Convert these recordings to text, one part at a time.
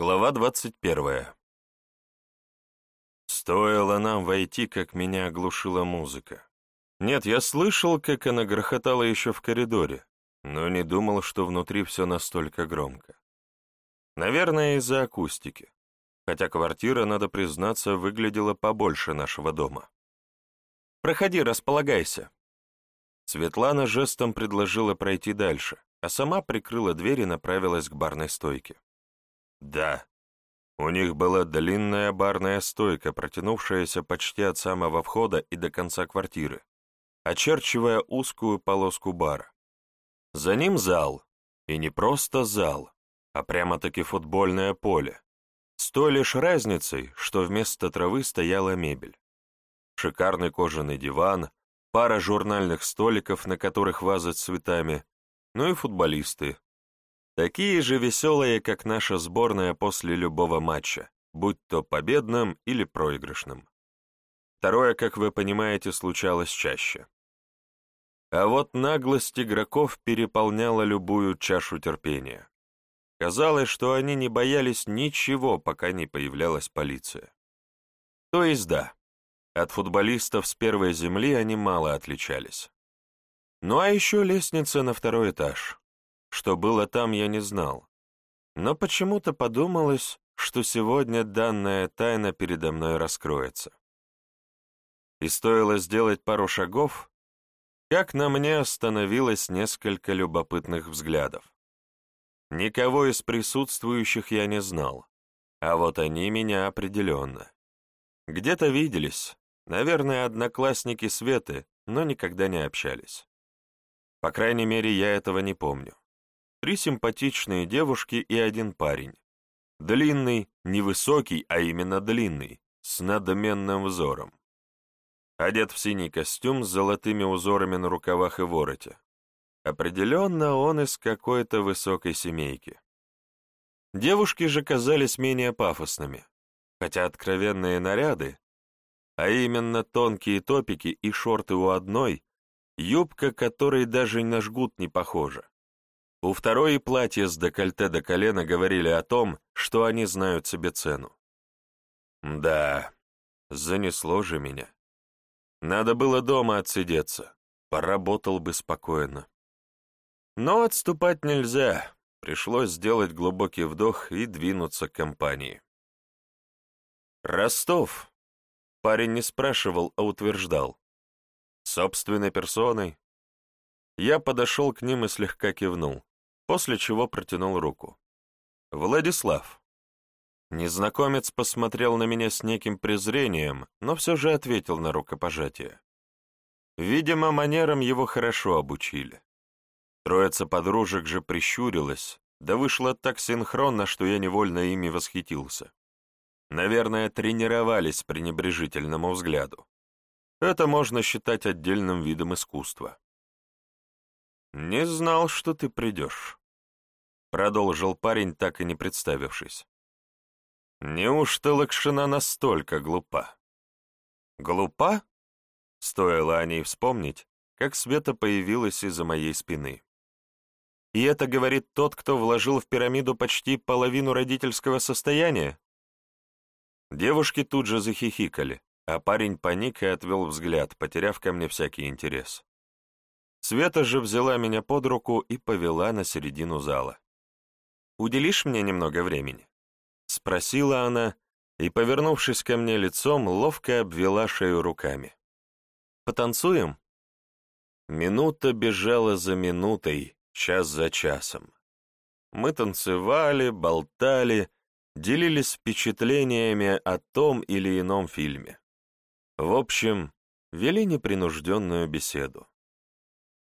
Глава двадцать первая. Стоило нам войти, как меня оглушила музыка. Нет, я слышал, как она грохотала еще в коридоре, но не думал, что внутри все настолько громко. Наверное, из-за акустики, хотя квартира, надо признаться, выглядела побольше нашего дома. «Проходи, располагайся». Светлана жестом предложила пройти дальше, а сама прикрыла дверь и направилась к барной стойке. Да, у них была длинная барная стойка, протянувшаяся почти от самого входа и до конца квартиры, очерчивая узкую полоску бара. За ним зал, и не просто зал, а прямо-таки футбольное поле, с той лишь разницей, что вместо травы стояла мебель. Шикарный кожаный диван, пара журнальных столиков, на которых вазы с цветами, ну и футболисты, Такие же веселые, как наша сборная после любого матча, будь то победным или проигрышным. Второе, как вы понимаете, случалось чаще. А вот наглость игроков переполняла любую чашу терпения. Казалось, что они не боялись ничего, пока не появлялась полиция. То есть да, от футболистов с первой земли они мало отличались. Ну а еще лестница на второй этаж. Что было там, я не знал. Но почему-то подумалось, что сегодня данная тайна передо мной раскроется. И стоило сделать пару шагов, как на мне остановилось несколько любопытных взглядов. Никого из присутствующих я не знал, а вот они меня определенно. Где-то виделись, наверное, одноклассники Светы, но никогда не общались. По крайней мере, я этого не помню. Три симпатичные девушки и один парень. Длинный, невысокий, а именно длинный, с надменным взором. Одет в синий костюм с золотыми узорами на рукавах и вороте. Определенно он из какой-то высокой семейки. Девушки же казались менее пафосными, хотя откровенные наряды, а именно тонкие топики и шорты у одной, юбка которой даже на жгут не похожа, у второй и платье с декольте до колена говорили о том, что они знают себе цену. Да, занесло же меня. Надо было дома отсидеться, поработал бы спокойно. Но отступать нельзя, пришлось сделать глубокий вдох и двинуться к компании. Ростов. Парень не спрашивал, а утверждал. Собственной персоной. Я подошел к ним и слегка кивнул после чего протянул руку. «Владислав». Незнакомец посмотрел на меня с неким презрением, но все же ответил на рукопожатие. Видимо, манерам его хорошо обучили. Троица подружек же прищурилась, да вышло так синхронно, что я невольно ими восхитился. Наверное, тренировались пренебрежительному взгляду. Это можно считать отдельным видом искусства. «Не знал, что ты придешь», Продолжил парень, так и не представившись. Неужто Лакшина настолько глупа? Глупа? Стоило о ней вспомнить, как Света появилась из-за моей спины. И это говорит тот, кто вложил в пирамиду почти половину родительского состояния? Девушки тут же захихикали, а парень паник и отвел взгляд, потеряв ко мне всякий интерес. Света же взяла меня под руку и повела на середину зала. Уделишь мне немного времени?» Спросила она и, повернувшись ко мне лицом, ловко обвела шею руками. «Потанцуем?» Минута бежала за минутой, час за часом. Мы танцевали, болтали, делились впечатлениями о том или ином фильме. В общем, вели непринужденную беседу.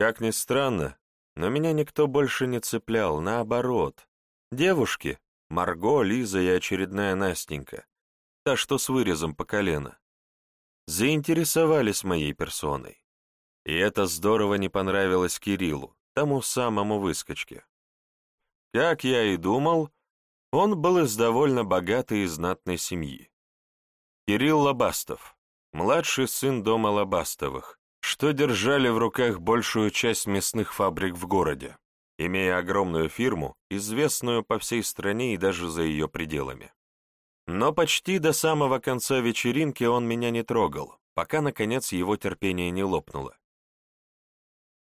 Как ни странно, но меня никто больше не цеплял, наоборот. Девушки, Марго, Лиза и очередная Настенька, та, что с вырезом по колено, заинтересовались моей персоной. И это здорово не понравилось Кириллу, тому самому выскочке. Как я и думал, он был из довольно богатой и знатной семьи. Кирилл Лобастов, младший сын дома Лобастовых, что держали в руках большую часть мясных фабрик в городе. Имея огромную фирму, известную по всей стране и даже за ее пределами. Но почти до самого конца вечеринки он меня не трогал, пока, наконец, его терпение не лопнуло.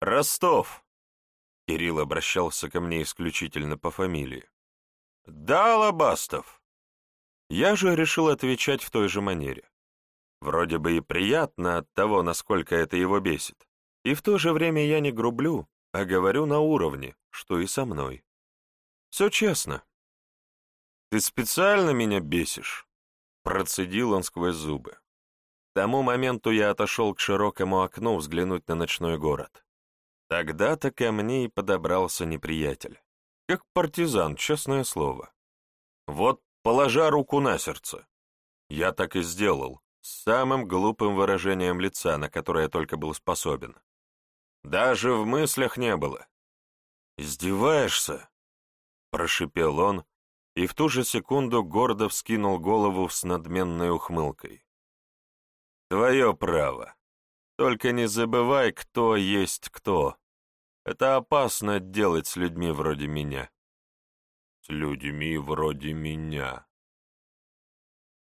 «Ростов!» — Кирилл обращался ко мне исключительно по фамилии. «Да, Лобастов!» Я же решил отвечать в той же манере. Вроде бы и приятно от того, насколько это его бесит. И в то же время я не грублю, а говорю на уровне, что и со мной. Все честно. «Ты специально меня бесишь?» Процедил он сквозь зубы. К тому моменту я отошел к широкому окну взглянуть на ночной город. Тогда-то ко мне и подобрался неприятель. Как партизан, честное слово. Вот, положа руку на сердце. Я так и сделал, с самым глупым выражением лица, на которое я только был способен. Даже в мыслях не было. «Издеваешься?» — прошипел он, и в ту же секунду гордо вскинул голову с надменной ухмылкой. «Твое право. Только не забывай, кто есть кто. Это опасно делать с людьми вроде меня». «С людьми вроде меня»,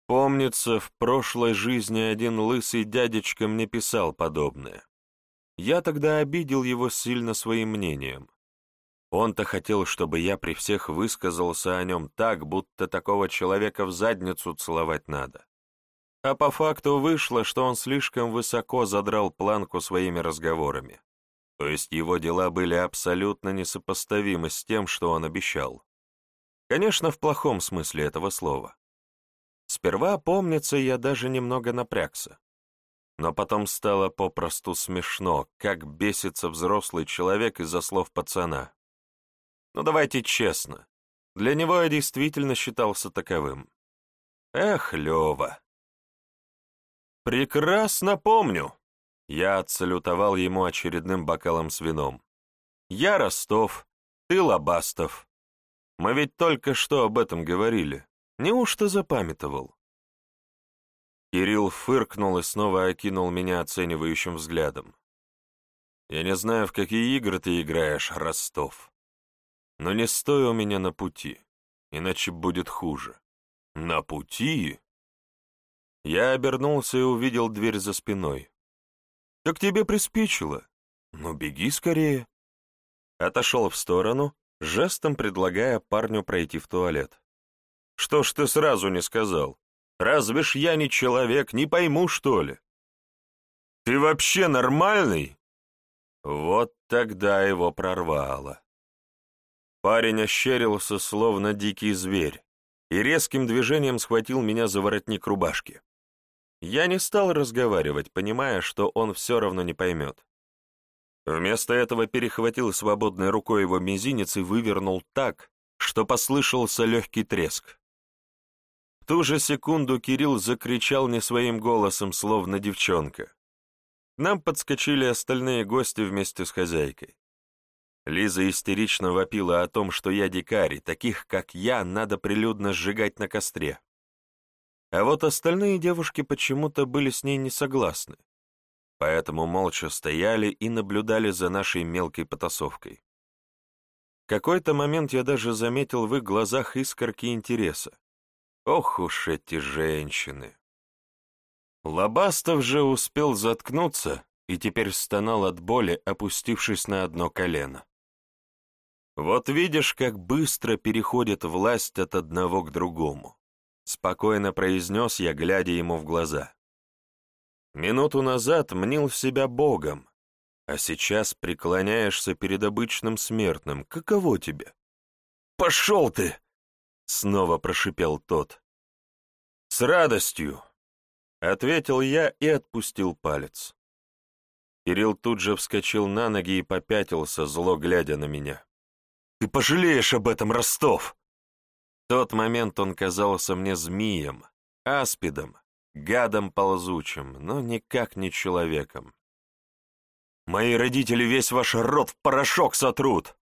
Помнится, в прошлой жизни один лысый дядечка мне писал подобное. Я тогда обидел его сильно своим мнением. Он-то хотел, чтобы я при всех высказался о нем так, будто такого человека в задницу целовать надо. А по факту вышло, что он слишком высоко задрал планку своими разговорами. То есть его дела были абсолютно несопоставимы с тем, что он обещал. Конечно, в плохом смысле этого слова. Сперва, помнится, я даже немного напрягся. Но потом стало попросту смешно, как бесится взрослый человек из-за слов пацана. Ну давайте честно, для него я действительно считался таковым. Эх, Лёва. Прекрасно помню. Я отсалютовал ему очередным бокалом с вином. Я Ростов, ты Лобастов. Мы ведь только что об этом говорили. Неужто запамятовал? Кирилл фыркнул и снова окинул меня оценивающим взглядом. «Я не знаю, в какие игры ты играешь, Ростов, но не стой у меня на пути, иначе будет хуже». «На пути?» Я обернулся и увидел дверь за спиной. «Как тебе приспичило? Ну, беги скорее». Отошел в сторону, жестом предлагая парню пройти в туалет. Что ж ты сразу не сказал? Разве ж я не человек, не пойму, что ли? Ты вообще нормальный? Вот тогда его прорвало. Парень ощерился, словно дикий зверь, и резким движением схватил меня за воротник рубашки. Я не стал разговаривать, понимая, что он все равно не поймет. Вместо этого перехватил свободной рукой его мизинец и вывернул так, что послышался легкий треск ту же секунду Кирилл закричал не своим голосом, словно девчонка. К нам подскочили остальные гости вместе с хозяйкой. Лиза истерично вопила о том, что я дикарь, таких, как я, надо прилюдно сжигать на костре. А вот остальные девушки почему-то были с ней не согласны, поэтому молча стояли и наблюдали за нашей мелкой потасовкой. В какой-то момент я даже заметил в их глазах искорки интереса. Ох уж эти женщины! Лобастов же успел заткнуться и теперь стонал от боли, опустившись на одно колено. Вот видишь, как быстро переходит власть от одного к другому. Спокойно произнес я, глядя ему в глаза. Минуту назад мнил себя богом, а сейчас преклоняешься перед обычным смертным. Каково тебе? «Пошел ты!» — снова прошипел тот. «С радостью!» — ответил я и отпустил палец. Кирилл тут же вскочил на ноги и попятился, зло глядя на меня. «Ты пожалеешь об этом, Ростов!» В тот момент он казался мне змеем, аспидом, гадом ползучим, но никак не человеком. «Мои родители весь ваш рот в порошок сотрут!»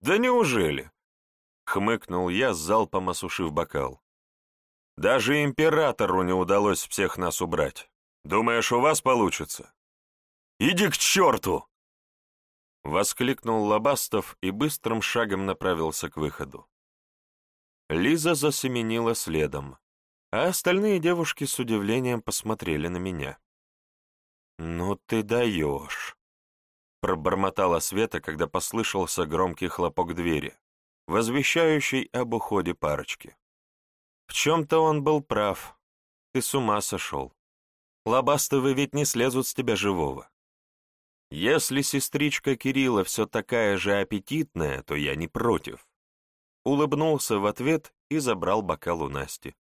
«Да неужели?» Хмыкнул я, залпом осушив бокал. Даже императору не удалось всех нас убрать. Думаешь, у вас получится? Иди к черту! — воскликнул Лобастов и быстрым шагом направился к выходу. Лиза засеменила следом, а остальные девушки с удивлением посмотрели на меня. «Ну ты даешь!» — пробормотала Света, когда послышался громкий хлопок двери, возвещающий об уходе парочки. В чем-то он был прав. Ты с ума сошел. Лобастовы ведь не слезут с тебя живого. Если сестричка Кирилла все такая же аппетитная, то я не против. Улыбнулся в ответ и забрал бокал у Насти.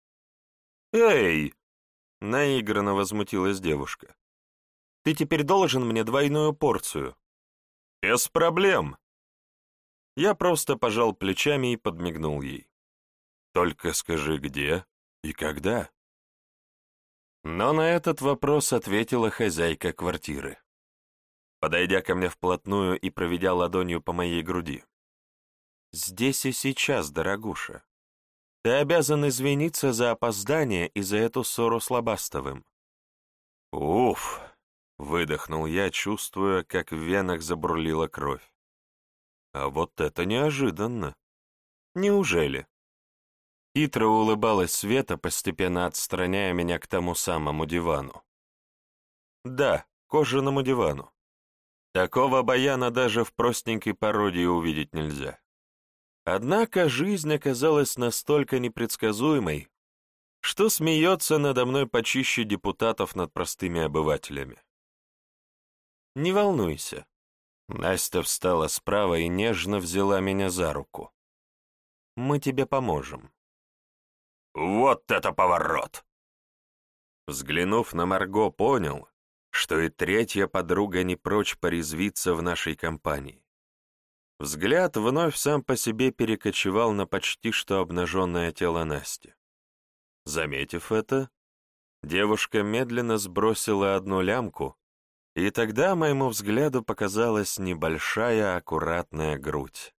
«Эй!» — наигранно возмутилась девушка. «Ты теперь должен мне двойную порцию». «Без проблем!» Я просто пожал плечами и подмигнул ей. «Только скажи, где и когда?» Но на этот вопрос ответила хозяйка квартиры, подойдя ко мне вплотную и проведя ладонью по моей груди. «Здесь и сейчас, дорогуша. Ты обязан извиниться за опоздание и за эту ссору с Лобастовым». «Уф!» — выдохнул я, чувствуя, как в венах забурлила кровь. «А вот это неожиданно! Неужели?» Хитро улыбалась Света, постепенно отстраняя меня к тому самому дивану. Да, кожаному дивану. Такого баяна даже в простенькой пародии увидеть нельзя. Однако жизнь оказалась настолько непредсказуемой, что смеется надо мной почище депутатов над простыми обывателями. «Не волнуйся». Настя встала справа и нежно взяла меня за руку. «Мы тебе поможем». Вот это поворот! Взглянув на Марго, понял, что и третья подруга не прочь порезвиться в нашей компании. Взгляд вновь сам по себе перекочевал на почти что обнаженное тело Насти. Заметив это, девушка медленно сбросила одну лямку, и тогда моему взгляду показалась небольшая аккуратная грудь.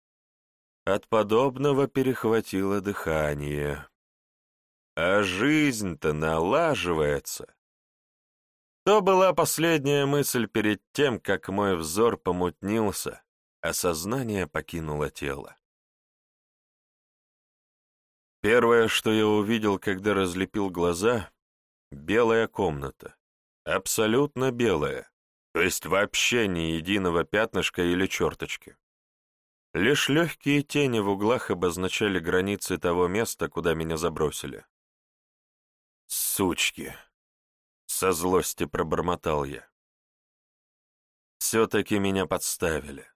От подобного перехватило дыхание. А жизнь-то налаживается. То была последняя мысль перед тем, как мой взор помутнился, а сознание покинуло тело. Первое, что я увидел, когда разлепил глаза — белая комната. Абсолютно белая, то есть вообще ни единого пятнышка или черточки. Лишь легкие тени в углах обозначали границы того места, куда меня забросили. «Сучки!» — со злости пробормотал я. Все-таки меня подставили.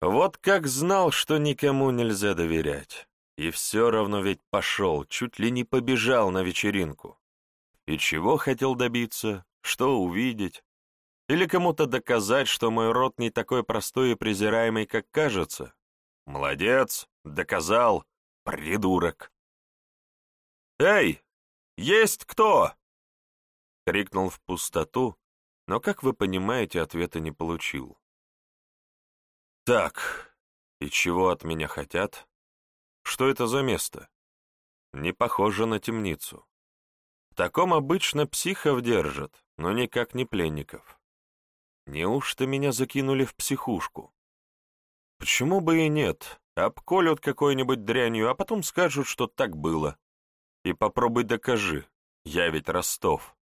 Вот как знал, что никому нельзя доверять. И все равно ведь пошел, чуть ли не побежал на вечеринку. И чего хотел добиться, что увидеть? Или кому-то доказать, что мой род не такой простой и презираемый, как кажется? Молодец, доказал, придурок. «Эй, «Есть кто?» — крикнул в пустоту, но, как вы понимаете, ответа не получил. «Так, и чего от меня хотят? Что это за место? Не похоже на темницу. В таком обычно психов держат, но никак не пленников. Неужто меня закинули в психушку? Почему бы и нет? Обколют какой-нибудь дрянью, а потом скажут, что так было. И попробуй докажи, я ведь Ростов.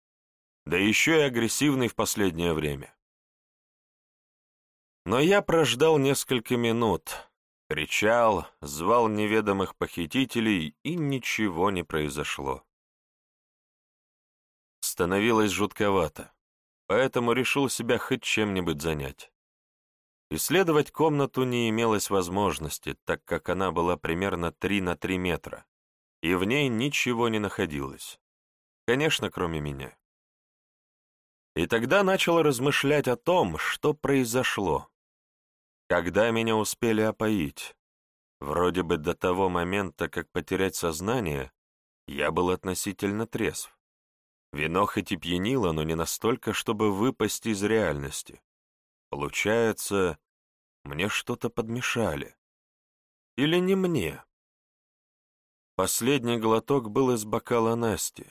Да еще и агрессивный в последнее время. Но я прождал несколько минут, кричал, звал неведомых похитителей, и ничего не произошло. Становилось жутковато, поэтому решил себя хоть чем-нибудь занять. Исследовать комнату не имелось возможности, так как она была примерно 3 на 3 метра, и в ней ничего не находилось. Конечно, кроме меня. И тогда начал размышлять о том, что произошло. Когда меня успели опоить? Вроде бы до того момента, как потерять сознание, я был относительно трезв. Вино хоть и пьянило, но не настолько, чтобы выпасть из реальности. Получается, мне что-то подмешали. Или не мне? Последний глоток был из бокала Насти.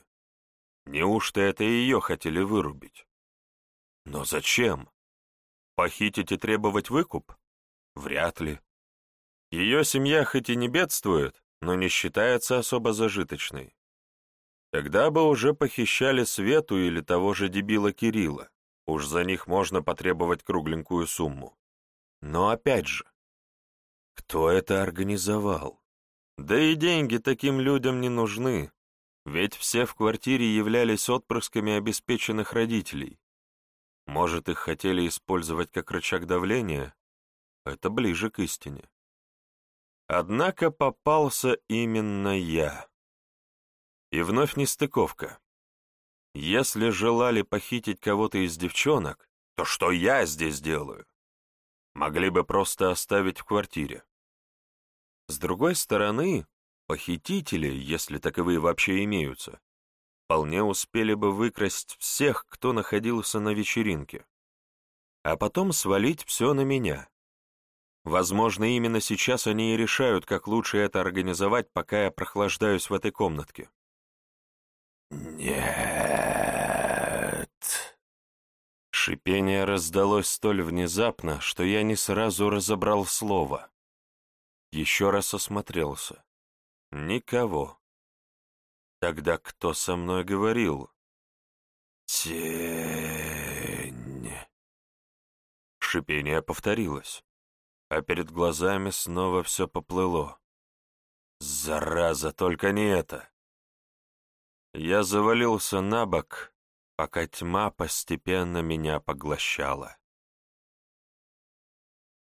Неужто это ее хотели вырубить? Но зачем? Похитить и требовать выкуп? Вряд ли. Ее семья хоть и не бедствует, но не считается особо зажиточной. Тогда бы уже похищали Свету или того же дебила Кирилла. Уж за них можно потребовать кругленькую сумму. Но опять же, кто это организовал? Да и деньги таким людям не нужны, ведь все в квартире являлись отпрысками обеспеченных родителей. Может, их хотели использовать как рычаг давления? Это ближе к истине. Однако попался именно я. И вновь нестыковка. Если желали похитить кого-то из девчонок, то что я здесь делаю? Могли бы просто оставить в квартире. С другой стороны, похитители, если таковые вообще имеются, вполне успели бы выкрасть всех, кто находился на вечеринке, а потом свалить все на меня. Возможно, именно сейчас они и решают, как лучше это организовать, пока я прохлаждаюсь в этой комнатке. «Нет!» Шипение раздалось столь внезапно, что я не сразу разобрал слово. Еще раз осмотрелся. Никого. Тогда кто со мной говорил? Тень. Шипение повторилось, а перед глазами снова все поплыло. Зараза, только не это. Я завалился на бок, пока тьма постепенно меня поглощала.